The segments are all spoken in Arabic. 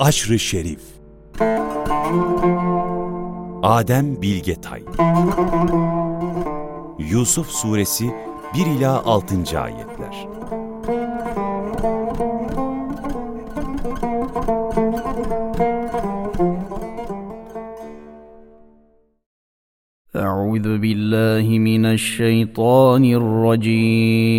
Aşrı Şerif Adem Bilgetay Yusuf Suresi 1 ila 6. ayetler. أعوذ بالله من الشيطان الرجيم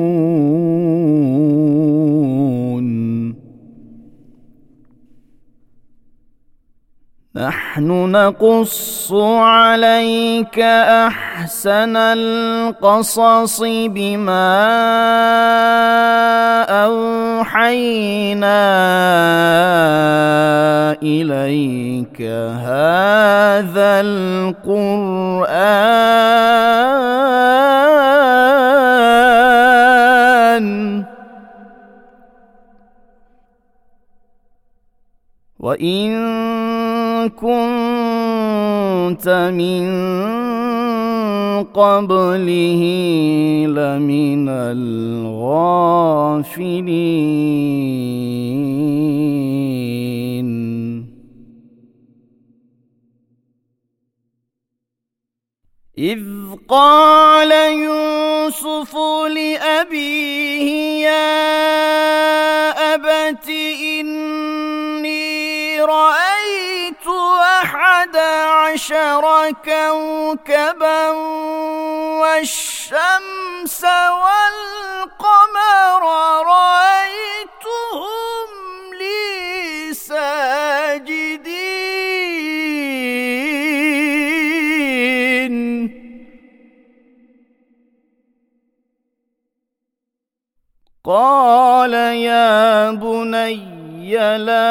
نحن نقص عليك أحسن القصص بما أوحينا إليك. هذا القرآن. وإن كنت من قبله لمن الغافلين. إذ قال يوسف لأبيه يا أبت إني رأيت أحد عشر كوكبا والشمس والقمر رأيتهم لي ساجدين. قال يا بني لا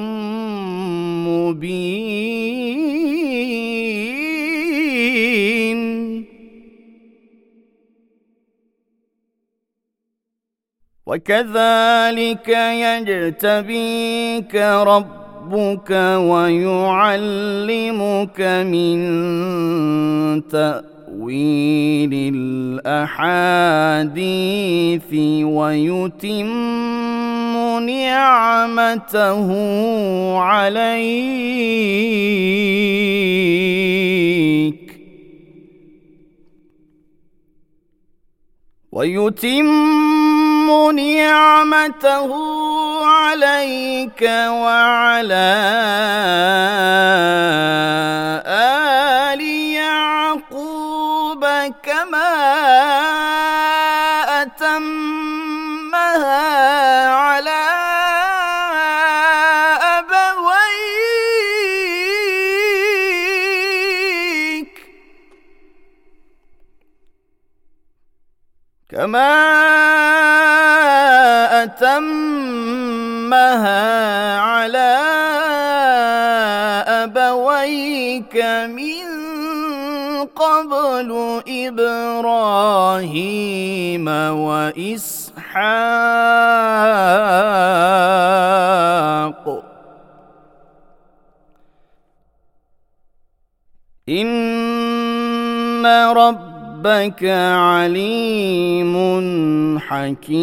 مبين وكذلك يجتبيك ربك ويعلمك من تأويل الأحاديث ويتم نعمته عليك. ويتم نعمته عليك وعلى آل يعقوب كما أتمها كما أتمها على أبويك من قبل إبراهيم وإسحاق إن رب ربك عليم حكيم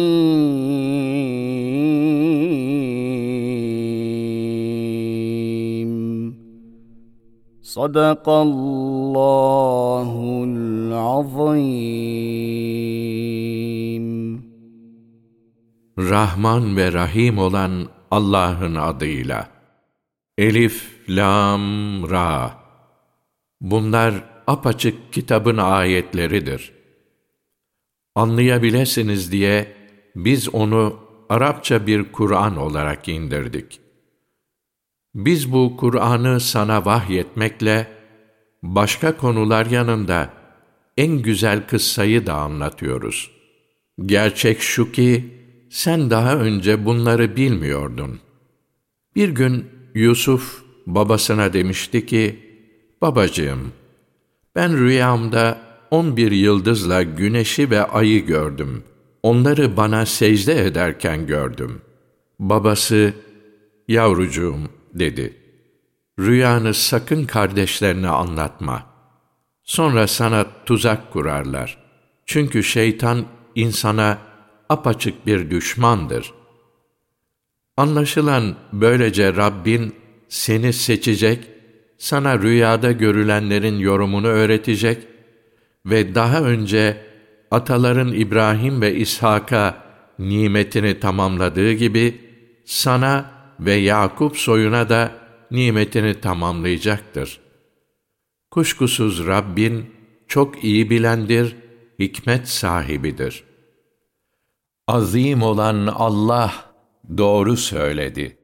صدق الله العظيم Rahman ve Rahim olan Allah'ın adıyla. Elif, Lam, Ra. Bunlar apaçık kitabın ayetleridir. Anlayabilirsiniz diye biz onu Arapça bir Kur'an olarak indirdik. Biz bu Kur'an'ı sana vahyetmekle başka konular yanında en güzel kıssayı da anlatıyoruz. Gerçek şu ki sen daha önce bunları bilmiyordun. Bir gün Yusuf babasına demişti ki, Babacığım, ben rüyamda on bir yıldızla güneşi ve ayı gördüm. Onları bana secde ederken gördüm. Babası, yavrucuğum dedi. Rüyanı sakın kardeşlerine anlatma. Sonra sana tuzak kurarlar. Çünkü şeytan insana apaçık bir düşmandır. Anlaşılan böylece Rabbin seni seçecek, sana rüyada görülenlerin yorumunu öğretecek ve daha önce ataların İbrahim ve İshak'a nimetini tamamladığı gibi sana ve Yakup soyuna da nimetini tamamlayacaktır. Kuşkusuz Rabbin çok iyi bilendir, hikmet sahibidir. Azim olan Allah doğru söyledi.